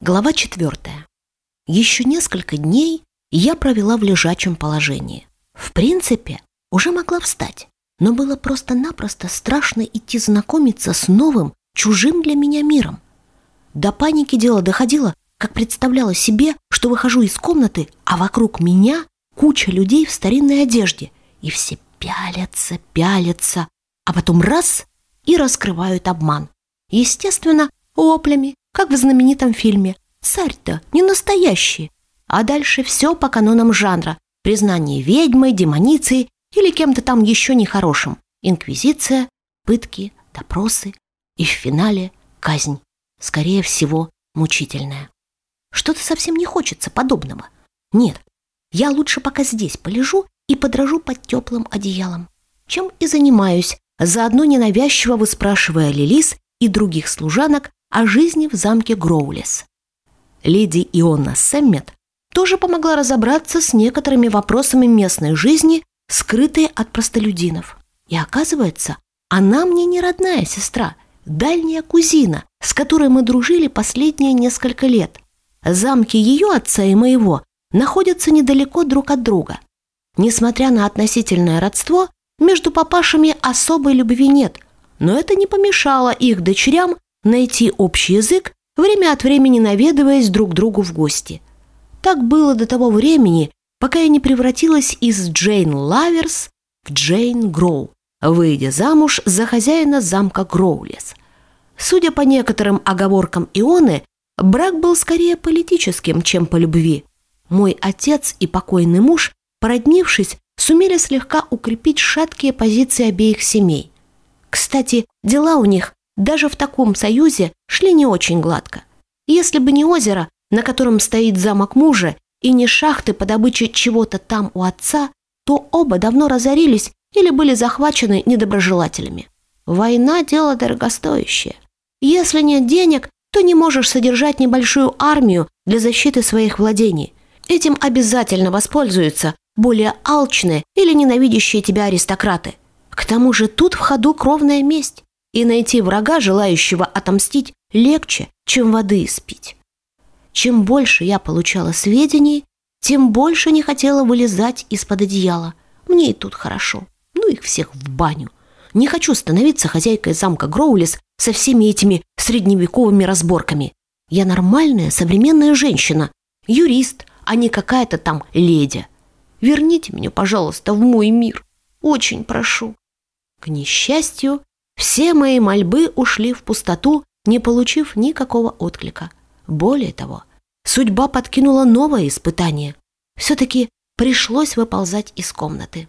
Глава четвертая. Еще несколько дней я провела в лежачем положении. В принципе, уже могла встать, но было просто-напросто страшно идти знакомиться с новым, чужим для меня миром. До паники дело доходило, как представляла себе, что выхожу из комнаты, а вокруг меня куча людей в старинной одежде, и все пялятся, пялятся, а потом раз — и раскрывают обман. Естественно, воплями, как в знаменитом фильме «Царь-то не настоящий». А дальше все по канонам жанра. Признание ведьмой, демоницей или кем-то там еще нехорошим. Инквизиция, пытки, допросы. И в финале казнь. Скорее всего, мучительная. Что-то совсем не хочется подобного. Нет, я лучше пока здесь полежу и подрожу под теплым одеялом. Чем и занимаюсь, заодно ненавязчиво выспрашивая Лилис и других служанок о жизни в замке Гроулес. Леди Иона Сэммет тоже помогла разобраться с некоторыми вопросами местной жизни, скрытые от простолюдинов. И оказывается, она мне не родная сестра, дальняя кузина, с которой мы дружили последние несколько лет. Замки ее отца и моего находятся недалеко друг от друга. Несмотря на относительное родство, между папашами особой любви нет, но это не помешало их дочерям найти общий язык, время от времени наведываясь друг другу в гости. Так было до того времени, пока я не превратилась из Джейн Лаверс в Джейн Гроу, выйдя замуж за хозяина замка Гроулес. Судя по некоторым оговоркам Ионы, брак был скорее политическим, чем по любви. Мой отец и покойный муж, породнившись, сумели слегка укрепить шаткие позиции обеих семей. Кстати, дела у них даже в таком союзе шли не очень гладко. Если бы не озеро, на котором стоит замок мужа, и не шахты по добыче чего-то там у отца, то оба давно разорились или были захвачены недоброжелателями. Война – дело дорогостоящее. Если нет денег, то не можешь содержать небольшую армию для защиты своих владений. Этим обязательно воспользуются более алчные или ненавидящие тебя аристократы. К тому же тут в ходу кровная месть и найти врага, желающего отомстить, легче, чем воды испить. Чем больше я получала сведений, тем больше не хотела вылезать из-под одеяла. Мне и тут хорошо. Ну их всех в баню. Не хочу становиться хозяйкой замка Гроулис со всеми этими средневековыми разборками. Я нормальная современная женщина, юрист, а не какая-то там леди. Верните меня, пожалуйста, в мой мир. Очень прошу. К несчастью, все мои мольбы ушли в пустоту, не получив никакого отклика. Более того, судьба подкинула новое испытание. Все-таки пришлось выползать из комнаты.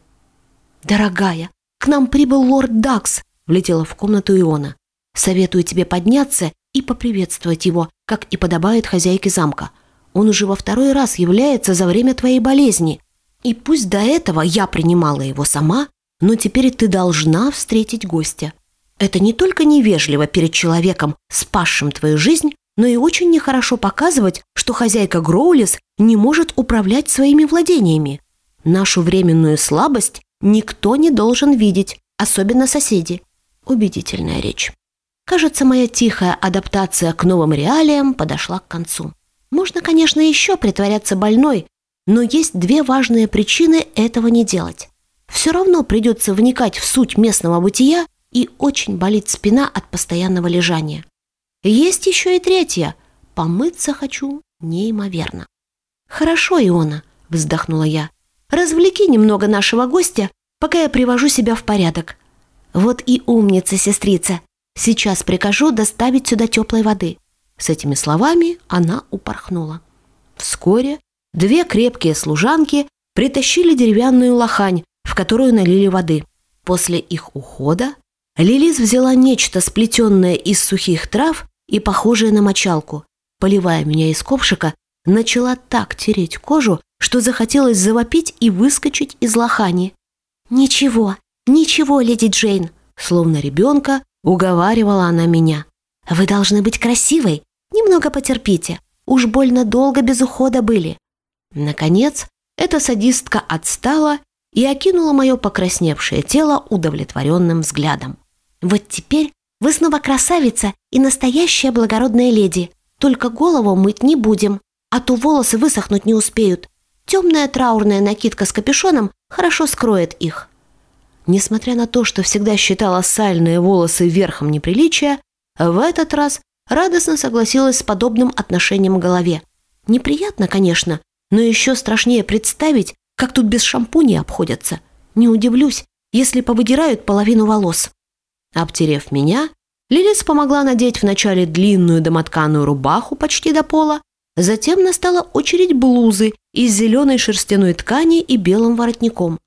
«Дорогая, к нам прибыл лорд Дакс», — влетела в комнату Иона. «Советую тебе подняться и поприветствовать его, как и подобает хозяйке замка. Он уже во второй раз является за время твоей болезни. И пусть до этого я принимала его сама, но теперь ты должна встретить гостя. Это не только невежливо перед человеком, спасшим твою жизнь, но и очень нехорошо показывать, что хозяйка Гроулис не может управлять своими владениями. Нашу временную слабость никто не должен видеть, особенно соседи. Убедительная речь. Кажется, моя тихая адаптация к новым реалиям подошла к концу. Можно, конечно, еще притворяться больной, но есть две важные причины этого не делать. Все равно придется вникать в суть местного бытия и очень болит спина от постоянного лежания. Есть еще и третья. Помыться хочу неимоверно. «Хорошо, Иона», — вздохнула я. «Развлеки немного нашего гостя, пока я привожу себя в порядок. Вот и умница, сестрица. Сейчас прикажу доставить сюда теплой воды». С этими словами она упорхнула. Вскоре две крепкие служанки притащили деревянную лохань, в которую налили воды. После их ухода Лилис взяла нечто, сплетенное из сухих трав и похожее на мочалку. Поливая меня из ковшика, начала так тереть кожу, что захотелось завопить и выскочить из лохани. «Ничего, ничего, леди Джейн!» Словно ребенка уговаривала она меня. «Вы должны быть красивой. Немного потерпите. Уж больно долго без ухода были». Наконец, эта садистка отстала и окинула мое покрасневшее тело удовлетворенным взглядом. «Вот теперь вы снова красавица и настоящая благородная леди. Только голову мыть не будем, а то волосы высохнуть не успеют. Темная траурная накидка с капюшоном хорошо скроет их». Несмотря на то, что всегда считала сальные волосы верхом неприличия, в этот раз радостно согласилась с подобным отношением к голове. Неприятно, конечно, но еще страшнее представить, как тут без шампуня обходятся. Не удивлюсь, если повыдирают половину волос. Обтерев меня, Лилис помогла надеть вначале длинную домотканую рубаху почти до пола, затем настала очередь блузы из зеленой шерстяной ткани и белым воротником.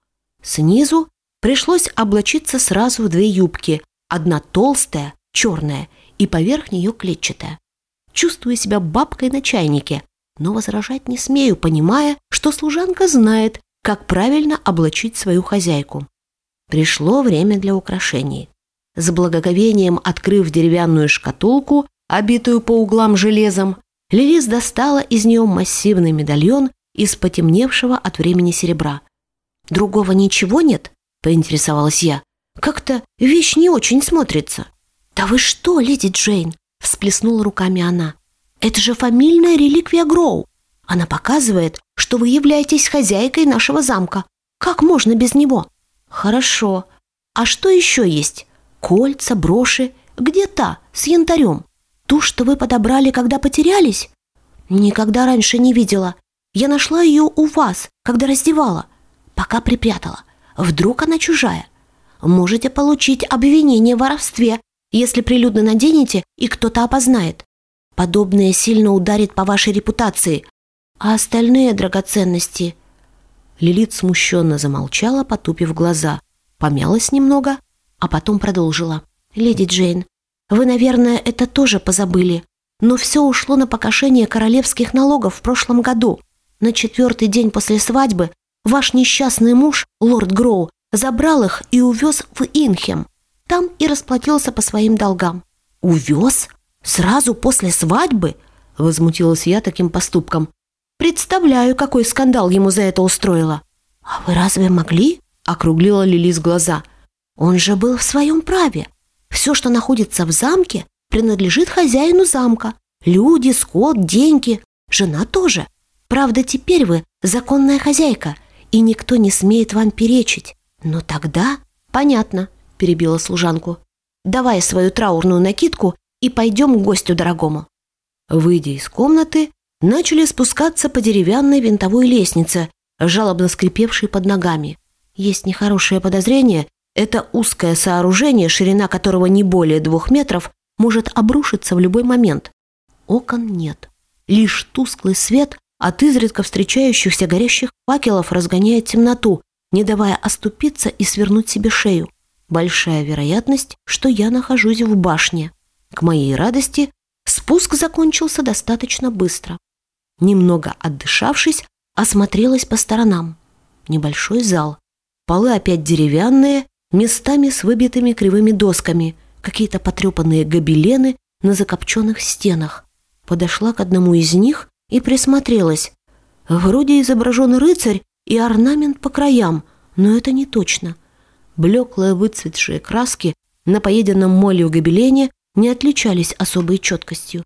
Снизу пришлось облачиться сразу в две юбки, одна толстая, черная, и поверх нее клетчатая. Чувствую себя бабкой на чайнике, но возражать не смею, понимая, что служанка знает, как правильно облачить свою хозяйку. Пришло время для украшений. С благоговением открыв деревянную шкатулку, обитую по углам железом, Лилис достала из нее массивный медальон из потемневшего от времени серебра. «Другого ничего нет?» – поинтересовалась я. «Как-то вещь не очень смотрится». «Да вы что, леди Джейн?» – всплеснула руками она. Это же фамильная реликвия Гроу. Она показывает, что вы являетесь хозяйкой нашего замка. Как можно без него? Хорошо. А что еще есть? Кольца, броши. Где та, с янтарем? Ту, что вы подобрали, когда потерялись? Никогда раньше не видела. Я нашла ее у вас, когда раздевала. Пока припрятала. Вдруг она чужая. Можете получить обвинение в воровстве, если прилюдно наденете и кто-то опознает. Подобное сильно ударит по вашей репутации. А остальные драгоценности...» Лилит смущенно замолчала, потупив глаза. Помялась немного, а потом продолжила. «Леди Джейн, вы, наверное, это тоже позабыли. Но все ушло на покошение королевских налогов в прошлом году. На четвертый день после свадьбы ваш несчастный муж, лорд Гроу, забрал их и увез в Инхем. Там и расплатился по своим долгам». «Увез?» «Сразу после свадьбы?» – возмутилась я таким поступком. «Представляю, какой скандал ему за это устроила». «А вы разве могли?» – округлила Лилис глаза. «Он же был в своем праве. Все, что находится в замке, принадлежит хозяину замка. Люди, скот, деньги, жена тоже. Правда, теперь вы законная хозяйка, и никто не смеет вам перечить. Но тогда...» «Понятно», – перебила служанку. «Давай свою траурную накидку и пойдем к гостю дорогому». Выйдя из комнаты, начали спускаться по деревянной винтовой лестнице, жалобно скрипевшей под ногами. Есть нехорошее подозрение, это узкое сооружение, ширина которого не более двух метров, может обрушиться в любой момент. Окон нет. Лишь тусклый свет от изредка встречающихся горящих факелов разгоняет темноту, не давая оступиться и свернуть себе шею. Большая вероятность, что я нахожусь в башне. К моей радости спуск закончился достаточно быстро. Немного отдышавшись, осмотрелась по сторонам. Небольшой зал. Полы опять деревянные, местами с выбитыми кривыми досками, какие-то потрепанные гобелены на закопченных стенах. Подошла к одному из них и присмотрелась. Вроде изображен рыцарь и орнамент по краям, но это не точно. Блеклые выцветшие краски на поеденном молью гобелене не отличались особой четкостью.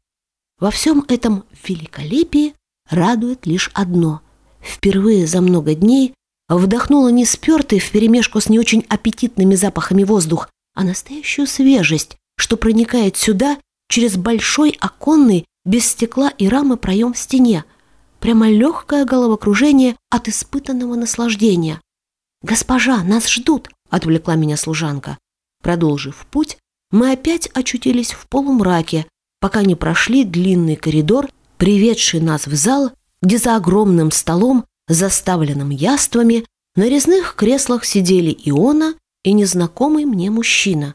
Во всем этом великолепии радует лишь одно. Впервые за много дней вдохнула не спертый вперемешку с не очень аппетитными запахами воздух, а настоящую свежесть, что проникает сюда через большой оконный, без стекла и рамы проем в стене. Прямо легкое головокружение от испытанного наслаждения. «Госпожа, нас ждут!» — отвлекла меня служанка. Продолжив путь, мы опять очутились в полумраке, пока не прошли длинный коридор, приведший нас в зал, где за огромным столом, заставленным яствами, на резных креслах сидели Иона и незнакомый мне мужчина.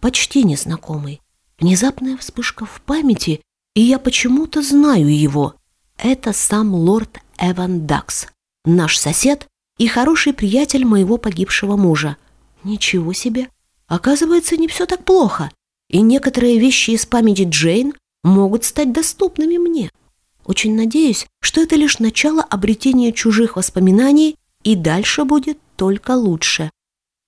Почти незнакомый. Внезапная вспышка в памяти, и я почему-то знаю его. Это сам лорд Эван Дакс, наш сосед и хороший приятель моего погибшего мужа. Ничего себе! Оказывается, не все так плохо, и некоторые вещи из памяти Джейн могут стать доступными мне. Очень надеюсь, что это лишь начало обретения чужих воспоминаний, и дальше будет только лучше.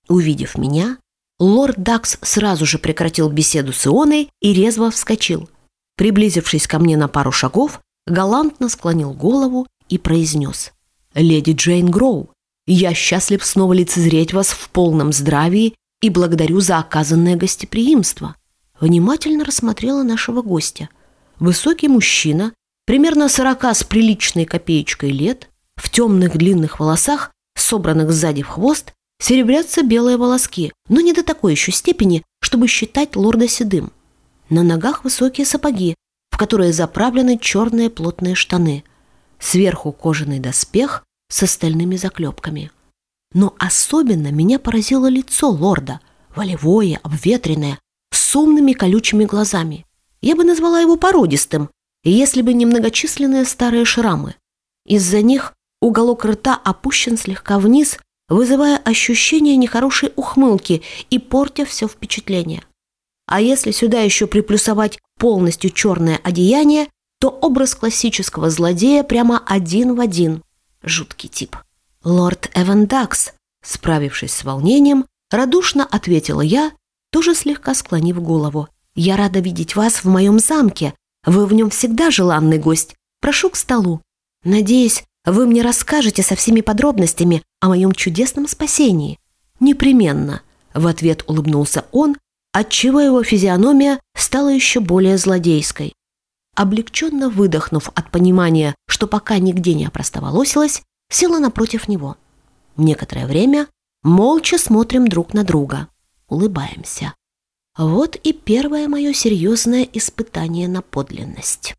Увидев меня, лорд Дакс сразу же прекратил беседу с Ионой и резво вскочил. приблизившись ко мне на пару шагов, галантно склонил голову и произнес. «Леди Джейн Гроу, я счастлив снова лицезреть вас в полном здравии и благодарю за оказанное гостеприимство». Внимательно рассмотрела нашего гостя. Высокий мужчина, примерно сорока с приличной копеечкой лет, в темных длинных волосах, собранных сзади в хвост, серебрятся белые волоски, но не до такой еще степени, чтобы считать лорда седым. На ногах высокие сапоги, в которые заправлены черные плотные штаны. Сверху кожаный доспех с остальными заклепками. Но особенно меня поразило лицо лорда, волевое, обветренное, с умными колючими глазами. Я бы назвала его породистым, если бы не многочисленные старые шрамы. Из-за них уголок рта опущен слегка вниз, вызывая ощущение нехорошей ухмылки и портя все впечатление. А если сюда еще приплюсовать полностью черное одеяние, то образ классического злодея прямо один в один. Жуткий тип. «Лорд Эван Дакс», справившись с волнением, радушно ответила я, тоже слегка склонив голову. «Я рада видеть вас в моем замке. Вы в нем всегда желанный гость. Прошу к столу. Надеюсь, вы мне расскажете со всеми подробностями о моем чудесном спасении». «Непременно», — в ответ улыбнулся он, отчего его физиономия стала еще более злодейской. Облегченно выдохнув от понимания, что пока нигде не опростоволосилась, села напротив него. Некоторое время молча смотрим друг на друга, улыбаемся. Вот и первое мое серьезное испытание на подлинность.